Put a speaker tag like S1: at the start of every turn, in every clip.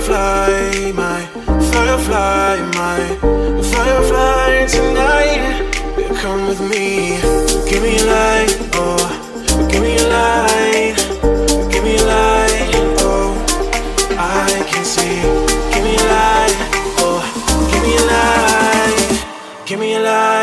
S1: firefly, my firefly, my firefly tonight. Come with me, give me a light, oh, give me a light, give me a light, oh, I can see. Give me a light, oh, give me a light, give me a light,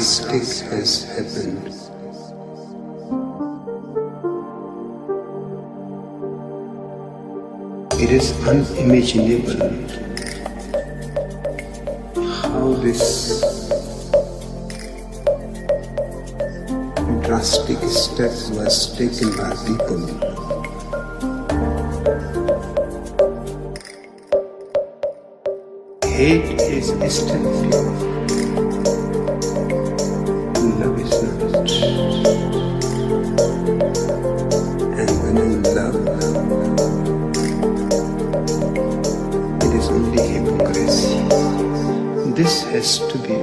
S2: drastic has happened. It is unimaginable how this drastic step was taken by people. Hate is instantly. Love Has to be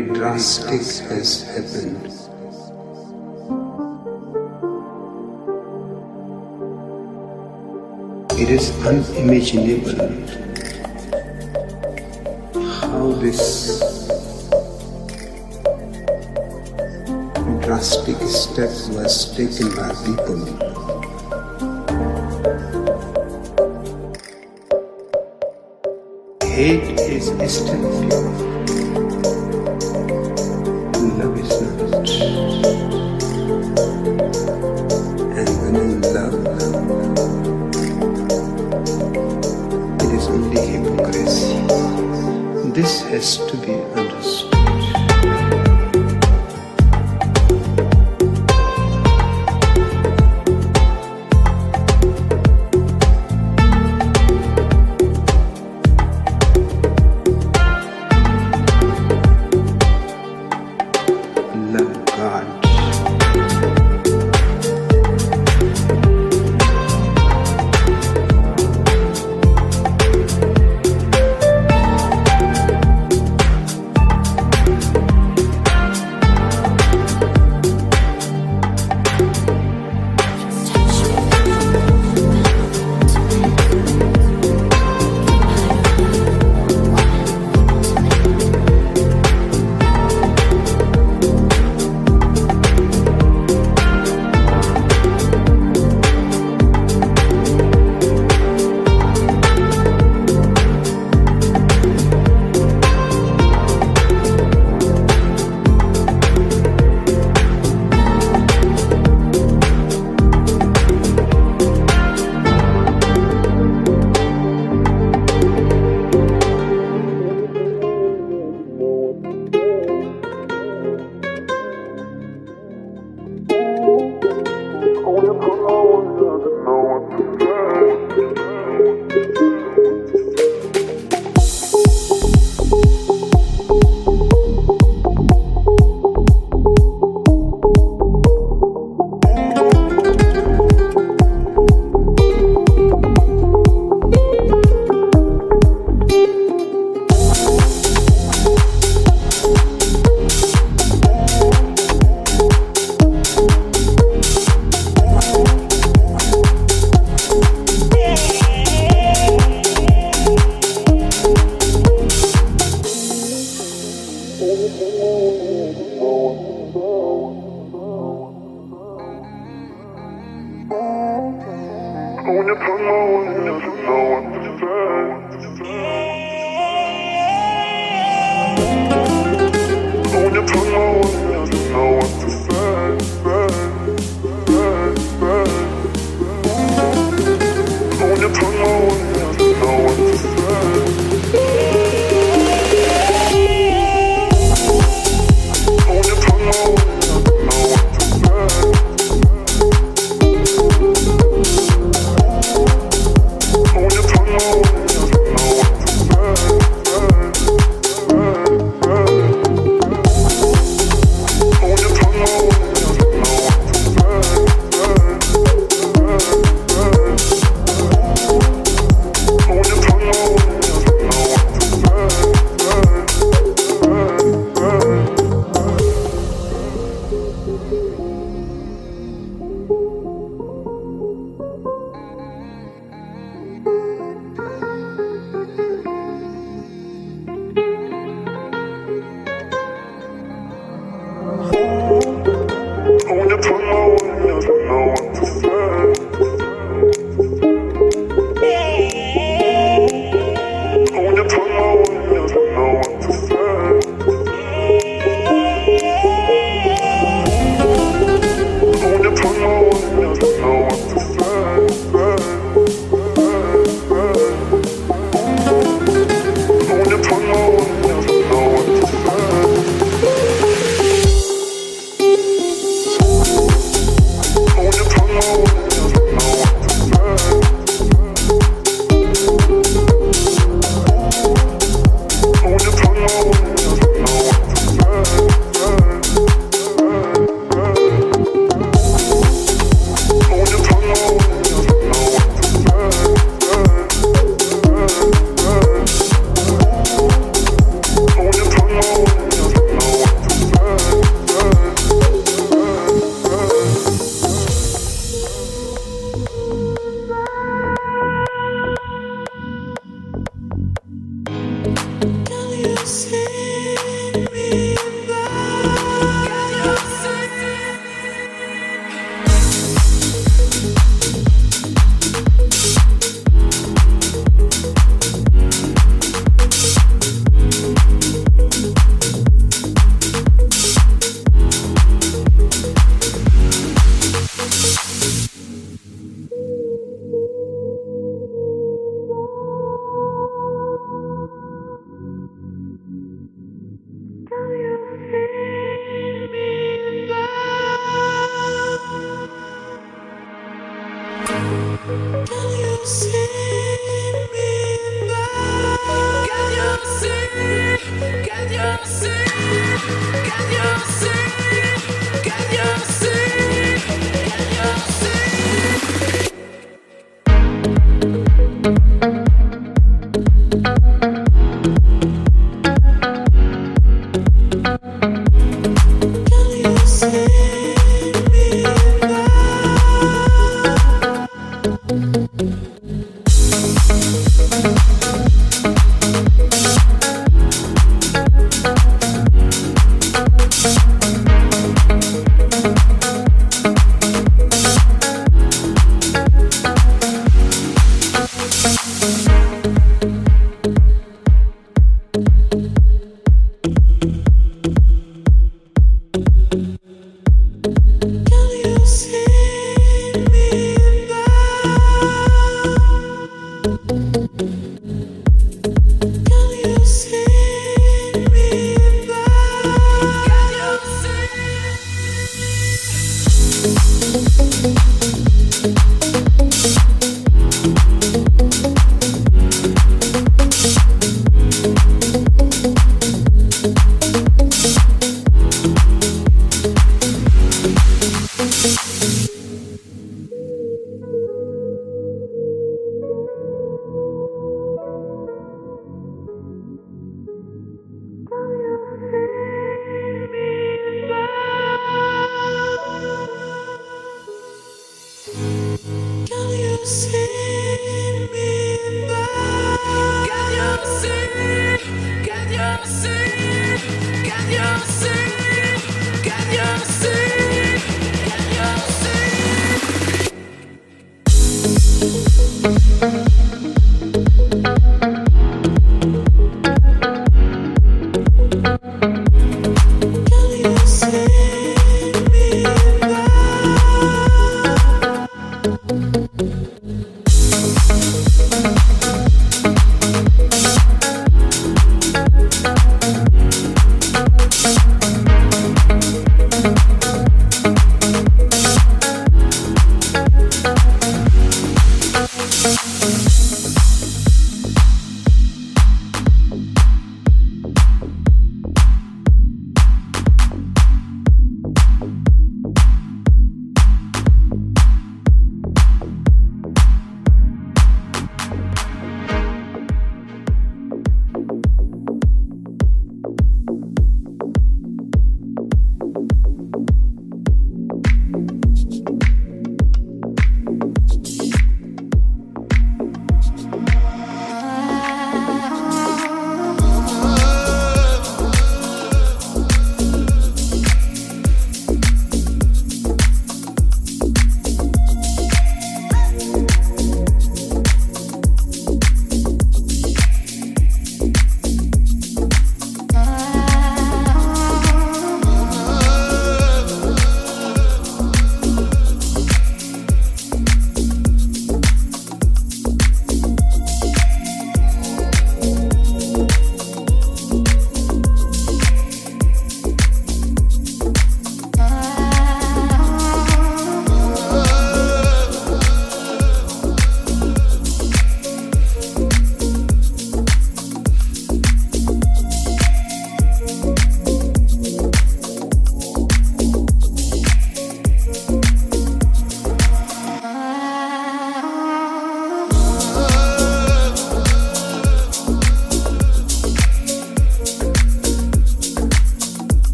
S2: very drastic has happened. It is unimaginable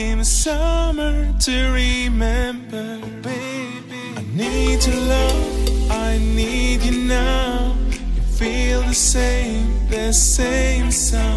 S1: came a summer to remember, baby. I need your love, I need you now. You feel the same, the same sound.